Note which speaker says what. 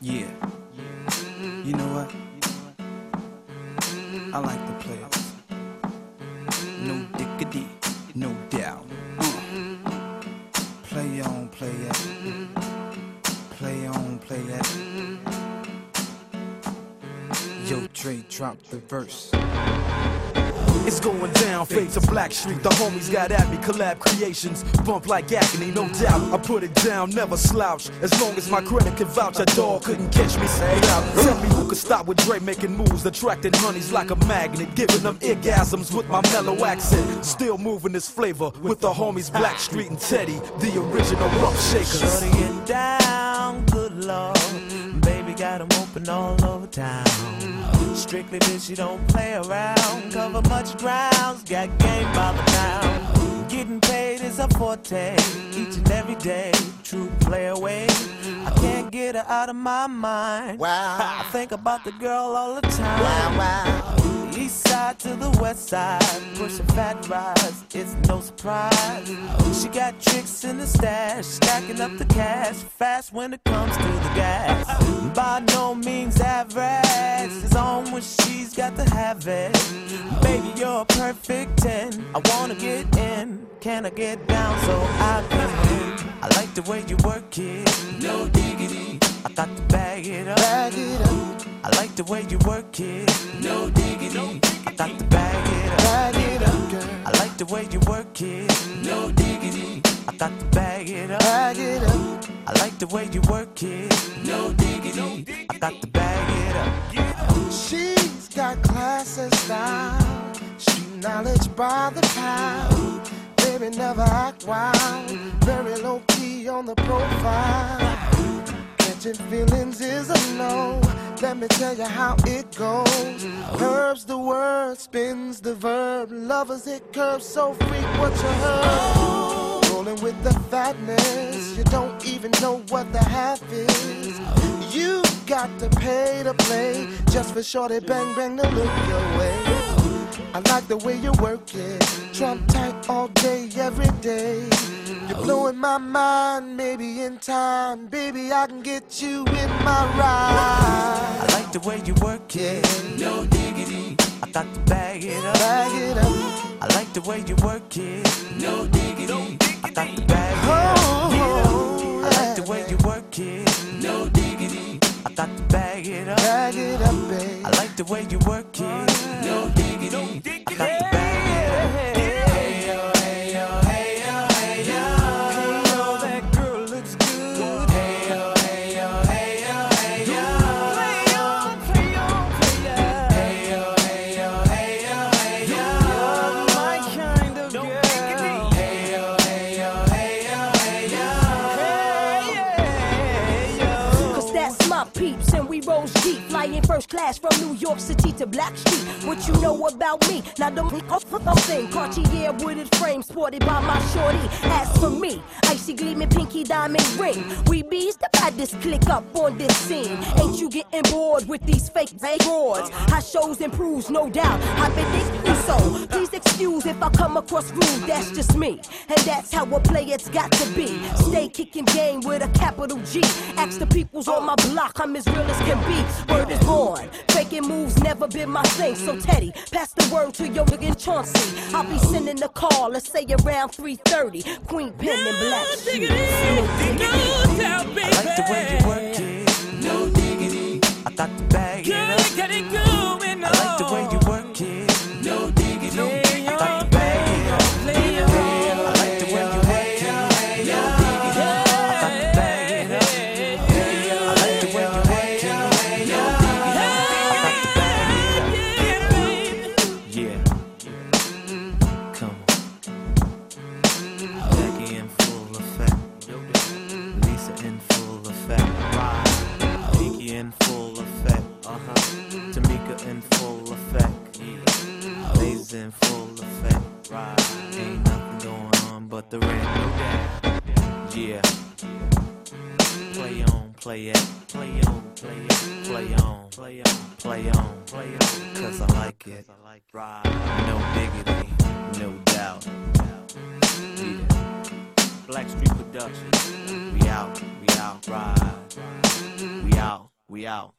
Speaker 1: Yeah. You know what? I like the players. No diggity, no doubt. Uh. Play on, play it. Play on, play it. Yo, Dre, drop the verse.
Speaker 2: It's going down, fade to Blackstreet. The homies got at me, collab creations. Bump like agony, no doubt. I put it down, never slouch. As long as my credit can vouch, a dog couldn't catch me. Say. Tell me who could stop with Dre making moves, attracting honeys like a magnet, giving them orgasms with my mellow accent. Still moving this flavor with the homies Blackstreet and Teddy, the original rough shakers.
Speaker 3: Shorty get down, good lord. Got 'em open all over town. Strictly bitch, you don't play around. Cover much grounds, got game by the pound. Getting paid is a forte, each and every day. True play away. I can't get her out of my mind.
Speaker 4: Wow.
Speaker 3: I think about the girl all the time.
Speaker 4: Wow, wow.
Speaker 3: East side to the west side, pushing fat rides, it's no surprise. She got tricks in the stash, stacking up the cash, fast when it comes to the gas. Got to have it. Baby, you're a perfect 10. I wanna get in, can I get down so I can win? I like the way you work it, no diggity. I got to bag it up.
Speaker 4: Bag it up,
Speaker 3: I like the way you work it. No diggity. I got to bag it up.
Speaker 4: bag it up, girl.
Speaker 3: I like the way you work it. No diggity. I got to bag it up.
Speaker 4: Bag it up,
Speaker 3: I like the way you work it. No diggity. I got to bag it up.
Speaker 4: She's got class and style, street knowledge by the pound. Baby never act wild, very low key on the profile. Catching feelings is a no. Let me tell you how it goes. Herbs the word, spins the verb. Lovers hit curves so freak what you heard. Rolling with the fatness, you don't even know what the half is. You got to pay to play just for shorty bang bang to look your way. I like the way you work it, trump tight all day, every day. You're blowing my mind, maybe in time, baby I can get you in my ride.
Speaker 3: I like the way you work it. No diggity. I got to bag it up.
Speaker 4: Bag it up,
Speaker 3: I like the way you work it. No diggity. I got to bag it
Speaker 4: oh,
Speaker 3: up. The way you work
Speaker 5: peeps, and we rose deep, flying first class from New York City to Blackstreet. What you know about me? Now don't thing. Cartier wooded frame sported by my shorty. As for me, icy gleaming pinky diamond ring. We bees the baddest click up on this scene. Ain't you getting bored with these fake broads? How shows improves, no doubt. I've been thinking so. Please excuse if I come across rude. That's just me, and that's how a player's got to be. Stay kicking game with a capital G. Ask the peoples on my block, I'm as real as can be. Word is born. Faking moves never been my thing. So Teddy, pass the word to your nigga Chauncey. I'll be sending a call, let's say around 3:30. Queen Pen and Black Sheep.
Speaker 3: Lazy in full effect. Right. Ain't nothing going on but the rent. Yeah. Play on, play it. Play on, play it. Play on, play on, play on, play on. Cause I like it. No diggity, no doubt. Yeah. Blackstreet Productions. We out, we out, ride. We out. We out.